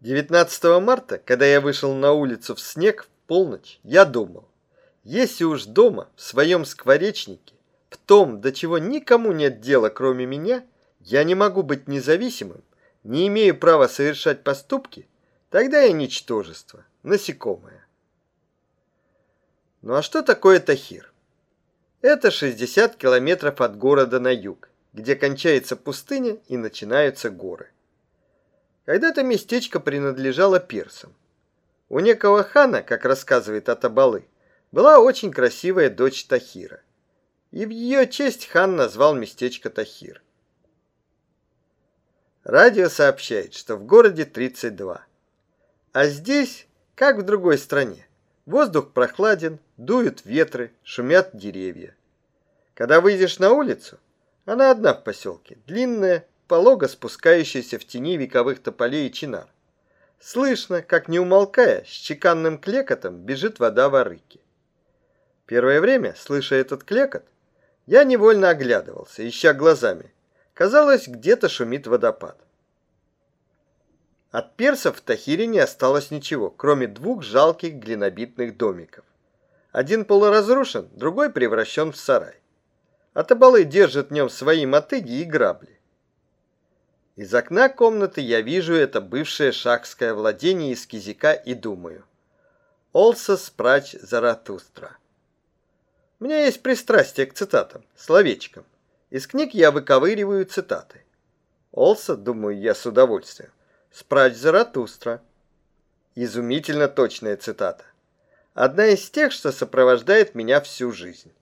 19 марта, когда я вышел на улицу в снег в полночь, я думал, если уж дома, в своем скворечнике, в том, до чего никому нет дела, кроме меня, я не могу быть независимым, не имею права совершать поступки, тогда я ничтожество, насекомое. Ну а что такое Тахир? Это 60 километров от города на юг, где кончается пустыня и начинаются горы. Когда-то местечко принадлежало персам. У некого хана, как рассказывает Атабалы, была очень красивая дочь Тахира. И в ее честь хан назвал местечко Тахир. Радио сообщает, что в городе 32. А здесь, как в другой стране, воздух прохладен, дуют ветры, шумят деревья. Когда выйдешь на улицу, она одна в поселке, длинная, полого спускающаяся в тени вековых тополей и чинар. Слышно, как не умолкая, с чеканным клекотом бежит вода в арыке. Первое время, слыша этот клекот, я невольно оглядывался, ища глазами. Казалось, где-то шумит водопад. От персов в Тахире не осталось ничего, кроме двух жалких глинобитных домиков. Один полуразрушен, другой превращен в сарай. Атабалы держат в нем свои мотыги и грабли. Из окна комнаты я вижу это бывшее шахское владение из кизика и думаю. Олса спрач Заратустра. У меня есть пристрастие к цитатам, словечкам. Из книг я выковыриваю цитаты. Олса, думаю я с удовольствием, спрач Заратустра. Изумительно точная цитата. Одна из тех, что сопровождает меня всю жизнь.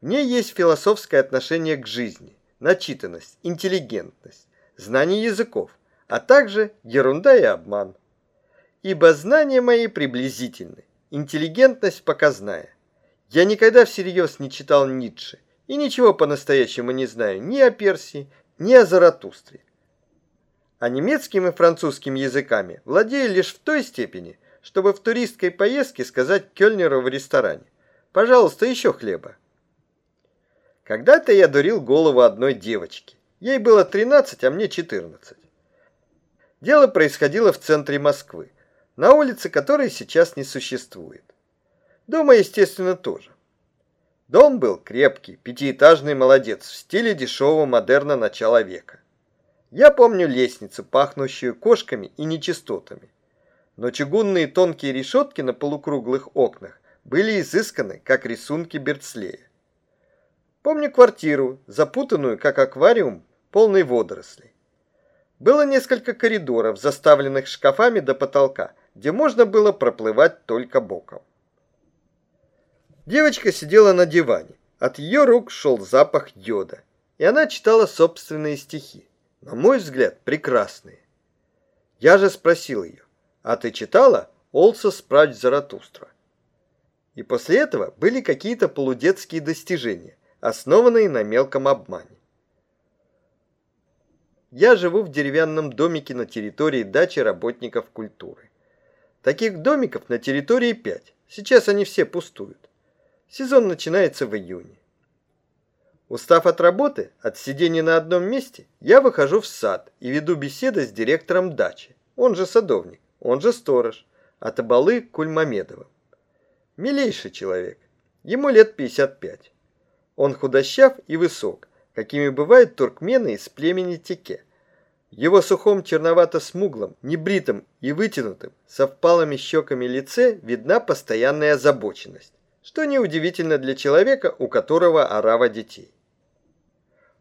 В ней есть философское отношение к жизни, начитанность, интеллигентность знание языков, а также ерунда и обман. Ибо знания мои приблизительны, интеллигентность показная. Я никогда всерьез не читал Ницше и ничего по-настоящему не знаю ни о Персии, ни о Заратустре. А немецким и французским языками владею лишь в той степени, чтобы в туристской поездке сказать Кёльнеру в ресторане «Пожалуйста, еще хлеба». Когда-то я дурил голову одной девочки. Ей было 13, а мне 14. Дело происходило в центре Москвы, на улице которой сейчас не существует. Дома, естественно, тоже. Дом был крепкий, пятиэтажный молодец в стиле дешевого модерна начала века. Я помню лестницу, пахнущую кошками и нечистотами. Но чугунные тонкие решетки на полукруглых окнах были изысканы, как рисунки Берцлея. Помню квартиру, запутанную, как аквариум, полный водорослей. Было несколько коридоров, заставленных шкафами до потолка, где можно было проплывать только боком. Девочка сидела на диване. От ее рук шел запах йода, и она читала собственные стихи, на мой взгляд, прекрасные. Я же спросил ее, а ты читала Олса Спрач Заратустра? И после этого были какие-то полудетские достижения, основанные на мелком обмане. Я живу в деревянном домике на территории дачи работников культуры. Таких домиков на территории пять. Сейчас они все пустуют. Сезон начинается в июне. Устав от работы, от сидения на одном месте, я выхожу в сад и веду беседы с директором дачи. Он же садовник, он же сторож, Атабалы Кульмамедовым. Милейший человек. Ему лет 55. Он худощав и высок, какими бывают туркмены из племени Теке. Его сухом черновато-смуглом, небритом и вытянутым, со впалыми щеками лице видна постоянная озабоченность, что неудивительно для человека, у которого орава детей.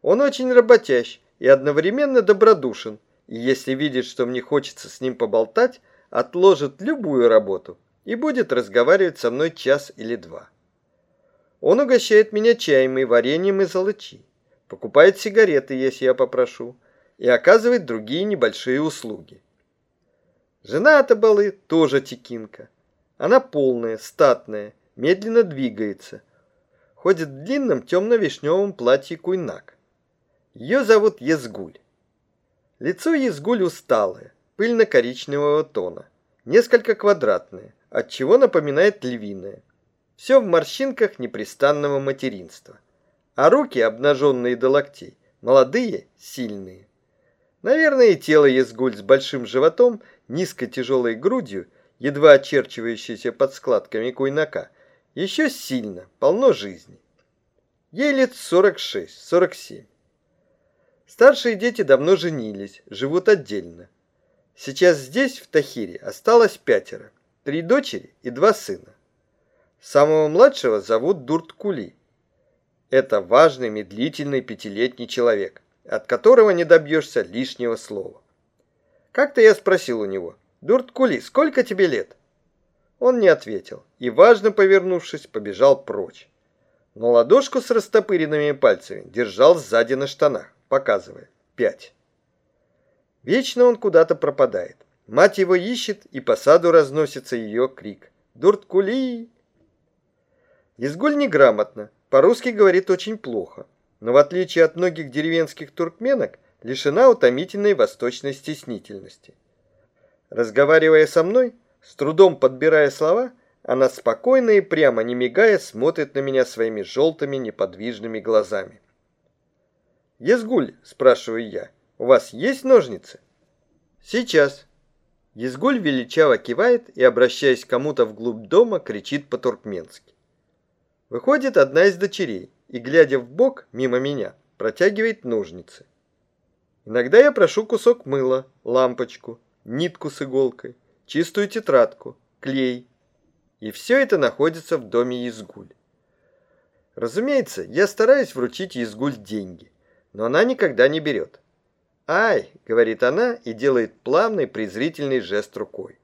Он очень работящ и одновременно добродушен, и если видит, что мне хочется с ним поболтать, отложит любую работу и будет разговаривать со мной час или два. Он угощает меня чаем и вареньем из алычи покупает сигареты, если я попрошу, и оказывает другие небольшие услуги. Жена Атабалы тоже текинка. Она полная, статная, медленно двигается. Ходит в длинном темно-вишневом платье куйнак. Ее зовут Езгуль. Лицо Езгуль усталое, пыльно-коричневого тона, несколько квадратное, отчего напоминает львиное. Все в морщинках непрестанного материнства а руки, обнаженные до локтей, молодые, сильные. Наверное, и тело Езгуль с большим животом, низко тяжелой грудью, едва очерчивающейся под складками куйнака, еще сильно, полно жизни. Ей лет 46-47. Старшие дети давно женились, живут отдельно. Сейчас здесь, в Тахире, осталось пятеро. Три дочери и два сына. Самого младшего зовут Дурт-Кули. Это важный, медлительный пятилетний человек, от которого не добьешься лишнего слова. Как-то я спросил у него, «Дурт-Кули, сколько тебе лет?» Он не ответил и, важно повернувшись, побежал прочь. Но ладошку с растопыренными пальцами держал сзади на штанах, показывая «пять». Вечно он куда-то пропадает. Мать его ищет, и по саду разносится ее крик. «Дурткули!» Изгуль неграмотно, по-русски говорит очень плохо, но в отличие от многих деревенских туркменок, лишена утомительной восточной стеснительности. Разговаривая со мной, с трудом подбирая слова, она спокойно и прямо, не мигая, смотрит на меня своими желтыми неподвижными глазами. «Езгуль», – спрашиваю я, – у вас есть ножницы? Сейчас. Езгуль величаво кивает и, обращаясь к кому-то вглубь дома, кричит по-туркменски. Выходит одна из дочерей и, глядя в бок мимо меня, протягивает ножницы. Иногда я прошу кусок мыла, лампочку, нитку с иголкой, чистую тетрадку, клей. И все это находится в доме Езгуль. Разумеется, я стараюсь вручить Езгуль деньги, но она никогда не берет. «Ай!» — говорит она и делает плавный презрительный жест рукой.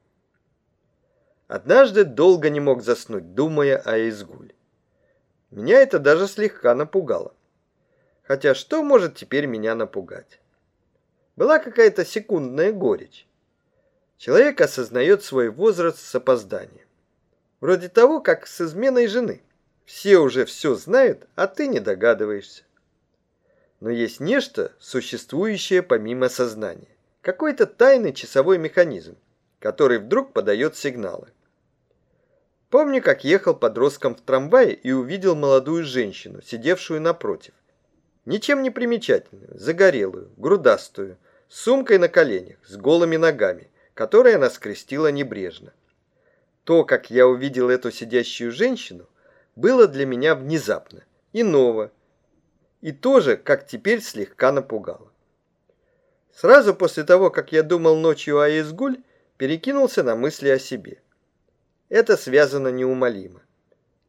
Однажды долго не мог заснуть, думая о Изгуле. Меня это даже слегка напугало. Хотя что может теперь меня напугать? Была какая-то секундная горечь. Человек осознает свой возраст с опозданием. Вроде того, как с изменой жены. Все уже все знают, а ты не догадываешься но есть нечто, существующее помимо сознания. Какой-то тайный часовой механизм, который вдруг подает сигналы. Помню, как ехал подростком в трамвае и увидел молодую женщину, сидевшую напротив. Ничем не примечательную, загорелую, грудастую, с сумкой на коленях, с голыми ногами, которые она скрестила небрежно. То, как я увидел эту сидящую женщину, было для меня внезапно, и ново, и тоже, как теперь, слегка напугало. Сразу после того, как я думал ночью о Изгуль, перекинулся на мысли о себе. Это связано неумолимо.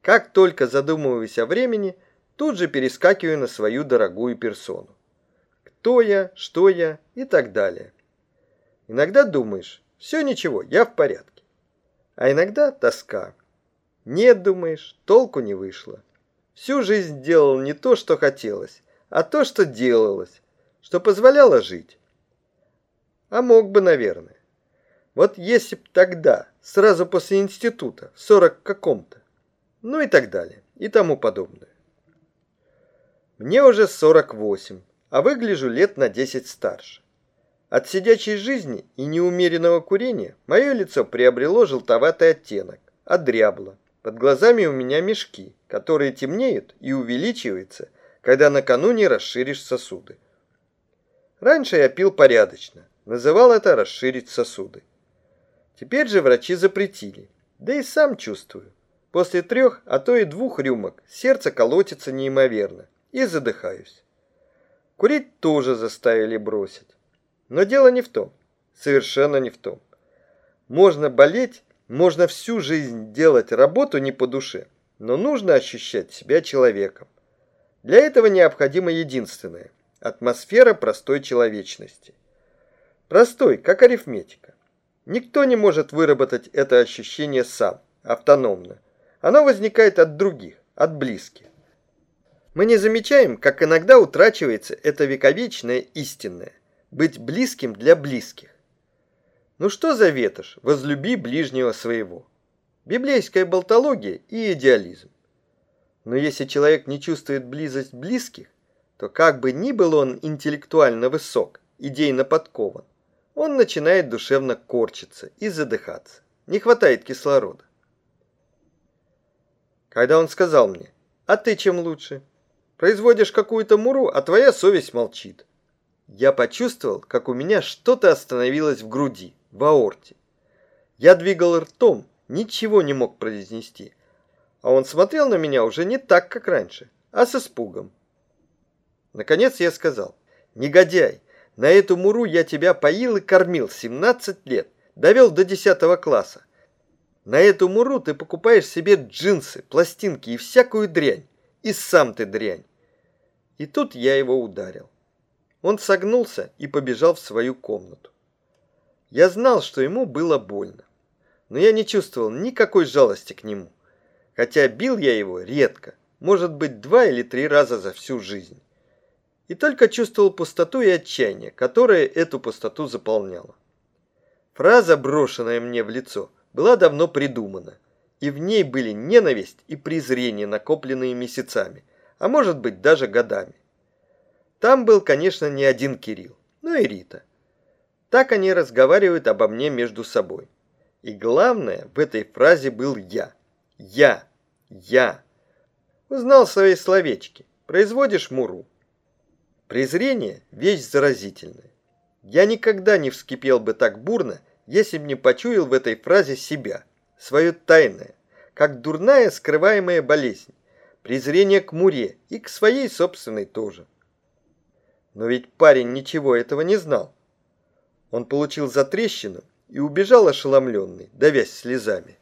Как только задумываюсь о времени, тут же перескакиваю на свою дорогую персону. Кто я, что я и так далее. Иногда думаешь, все ничего, я в порядке. А иногда тоска. Нет, думаешь, толку не вышло. Всю жизнь делал не то, что хотелось, а то, что делалось, что позволяло жить. А мог бы, наверное. Вот если б тогда, сразу после института, в сорок каком-то, ну и так далее, и тому подобное. Мне уже 48, а выгляжу лет на 10 старше. От сидячей жизни и неумеренного курения мое лицо приобрело желтоватый оттенок, одрябло, под глазами у меня мешки, которые темнеют и увеличиваются, когда накануне расширишь сосуды. Раньше я пил порядочно, называл это расширить сосуды. Теперь же врачи запретили, да и сам чувствую. После трех, а то и двух рюмок сердце колотится неимоверно и задыхаюсь. Курить тоже заставили бросить. Но дело не в том, совершенно не в том. Можно болеть можно всю жизнь делать работу не по душе, но нужно ощущать себя человеком. Для этого необходимо единственное – атмосфера простой человечности. Простой, как арифметика. Никто не может выработать это ощущение сам, автономно. Оно возникает от других, от близких. Мы не замечаем, как иногда утрачивается это вековечное истинное – быть близким для близких. Ну что за ветошь? Возлюби ближнего своего. Библейская болтология и идеализм. Но если человек не чувствует близость близких, то как бы ни был он интеллектуально высок, идейно подкован, он начинает душевно корчиться и задыхаться. Не хватает кислорода. Когда он сказал мне, а ты чем лучше? Производишь какую-то муру, а твоя совесть молчит. я почувствовал, как у меня что-то остановилось в груди, в аорте. Я двигал ртом, ничего не мог произнести. А он смотрел на меня уже не так, как раньше, а с испугом. Наконец я сказал, «Негодяй, на эту муру я тебя поил и кормил 17 лет, довел до 10 класса. На эту муру ты покупаешь себе джинсы, пластинки и всякую дрянь. И сам ты дрянь. И тут я его ударил. Он согнулся и побежал в свою комнату. Я знал, что ему было больно, но я не чувствовал никакой жалости к нему, хотя бил я его редко, может быть, два или три раза за всю жизнь. И только чувствовал пустоту и отчаяние, которое эту пустоту заполняло. Фраза, брошенная мне в лицо, была давно придумана, и в ней были ненависть и презрение, накопленные месяцами, а может быть даже годами. Там был, конечно, не один Кирилл, но и Рита. Так они разговаривают обо мне между собой. И главное в этой фразе был я. Я. Я. Узнал свои словечки. Производишь муру. Презрение – вещь заразительная. Я никогда не вскипел бы так бурно, если б не почуял в этой фразе себя, свое тайное, как дурная скрываемая болезнь, презрение к муре и к своей собственной тоже. Но ведь парень ничего этого не знал. Он получил затрещину и убежал ошеломленный, давясь слезами.